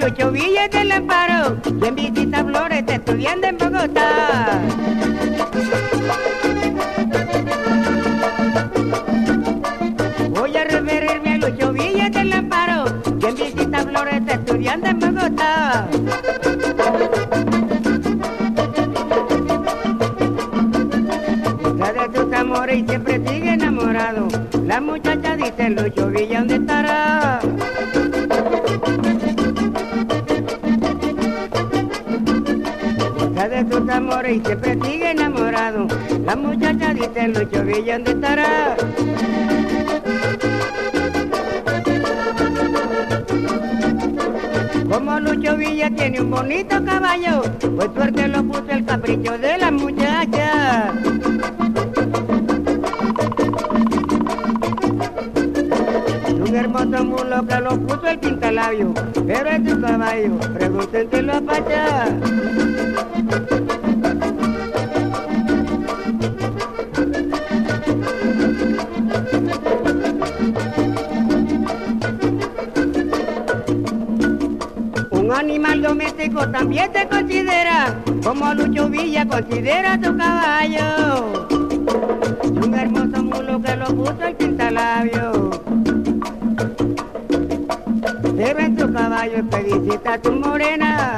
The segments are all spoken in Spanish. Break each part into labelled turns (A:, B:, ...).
A: Lucho Villa del Amparo, quien visita Flores está estudiando en Bogotá. Bogotá. Busca de tus amores y siempre sigue enamorado. La muchacha dice Lucho Villa, ¿dónde estará? Busca de tus amores y siempre sigue enamorado. La muchacha dice Lucho Villa, ¿dónde estará? Como Lucho Villa tiene un bonito caballo, pues suerte lo puso el capricho de la muchacha. Un hermoso mulo que lo puso el pintalabio, pero es tu caballo, pregúntenselo a Pacha. Un animal doméstico también te considera, como Lucho Villa considera tu caballo. Un hermoso mulo que lo puso el pintalabio. Debe tu caballo felicita a tu morena.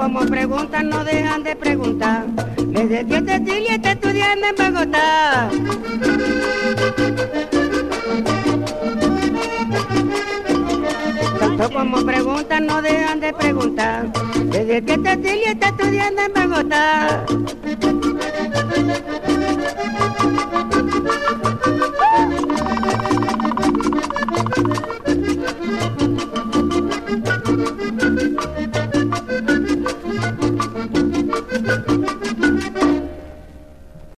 A: Como preguntan no dejan de preguntar. Les decía Cecilia está estudiando en Bogotá. Tanto como preguntan no dejan de preguntar. Desde que Cecilia está estudiando en Bogotá.